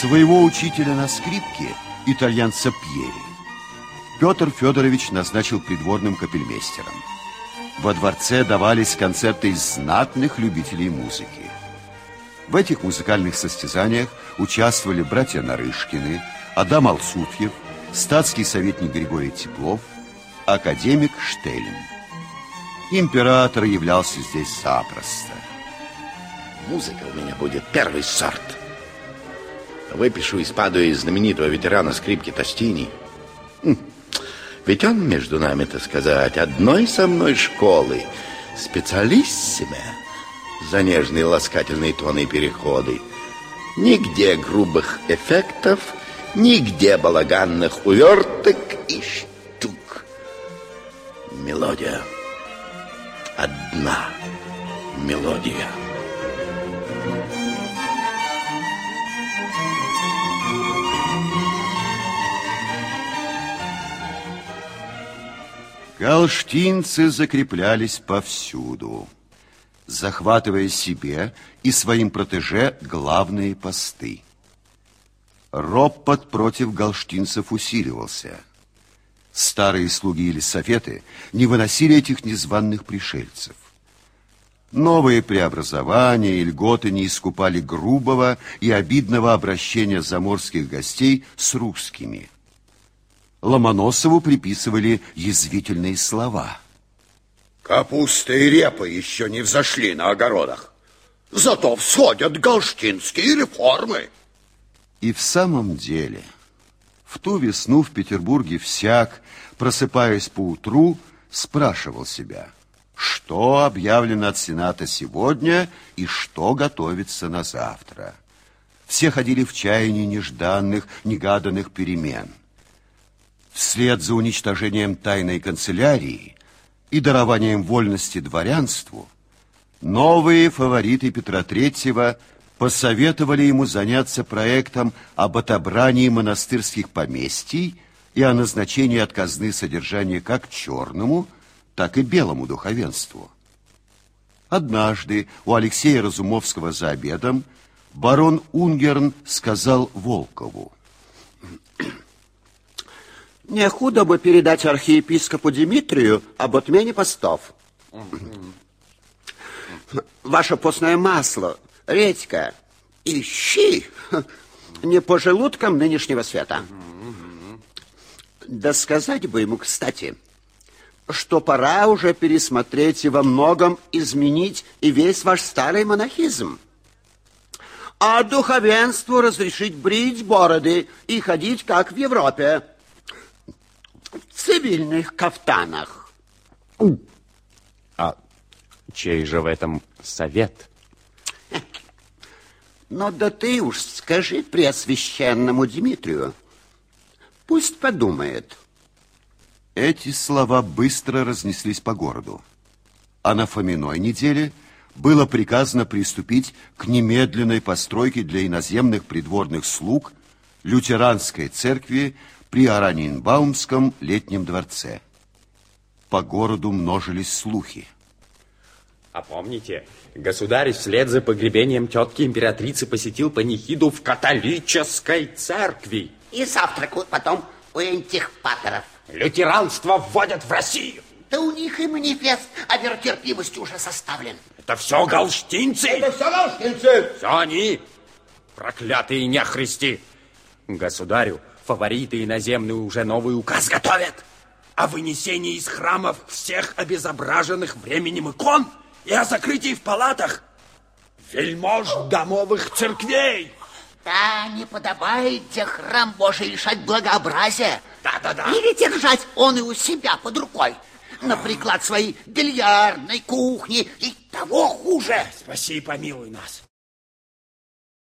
Своего учителя на скрипке, итальянца Пьери, Петр Федорович назначил придворным капельмейстером. Во дворце давались концерты из знатных любителей музыки. В этих музыкальных состязаниях участвовали братья Нарышкины, Адам Алсутьев, статский советник Григорий Теплов, академик Штельн. Император являлся здесь запросто. Музыка у меня будет первый сорт. Выпишу из Падуи знаменитого ветерана скрипки Тостини. Хм. Ведь он между нами, так сказать, одной со мной школы. Специалиссиме за нежные ласкательные тоны и переходы. Нигде грубых эффектов, нигде балаганных уверток и штук. Мелодия. Одна мелодия. Галштинцы закреплялись повсюду, захватывая себе и своим протеже главные посты. Ропот против галштинцев усиливался. Старые слуги или советы не выносили этих незваных пришельцев. Новые преобразования и льготы не искупали грубого и обидного обращения заморских гостей с русскими – Ломоносову приписывали язвительные слова. Капуста и репа еще не взошли на огородах. Зато всходят галштинские реформы. И в самом деле, в ту весну в Петербурге всяк, просыпаясь по утру, спрашивал себя, что объявлено от Сената сегодня и что готовится на завтра. Все ходили в чаянии нежданных, негаданных перемен – Вслед за уничтожением тайной канцелярии и дарованием вольности дворянству, новые фавориты Петра Третьего посоветовали ему заняться проектом об отобрании монастырских поместий и о назначении от казны содержания как черному, так и белому духовенству. Однажды у Алексея Разумовского за обедом барон Унгерн сказал Волкову, не худо бы передать архиепископу Дмитрию об отмене постов. Ваше постное масло, редька и щи не по желудкам нынешнего света. Да сказать бы ему, кстати, что пора уже пересмотреть и во многом изменить и весь ваш старый монахизм. А духовенству разрешить брить бороды и ходить, как в Европе в цивильных кафтанах. А чей же в этом совет? Но да ты уж скажи преосвященному Дмитрию. Пусть подумает. Эти слова быстро разнеслись по городу. А на Фоминой неделе было приказано приступить к немедленной постройке для иноземных придворных слуг лютеранской церкви при Аранинбаумском летнем дворце. По городу множились слухи. А помните, государь вслед за погребением тетки императрицы посетил панихиду в католической церкви. И завтракают потом у этих патеров. Лютеранство вводят в Россию. Да у них и манифест о веротерпимости уже составлен. Это все галштинцы. Это все галштинцы. Все они, проклятые нехристи. Государю Фавориты иноземные уже новый указ готовят о вынесении из храмов всех обезображенных временем икон и о закрытии в палатах вельмож домовых церквей. Да, не подобает те храм Божий лишать благообразия. Да-да-да. Или держать он и у себя под рукой. На приклад своей бильярдной кухни и того хуже. Спаси и помилуй нас.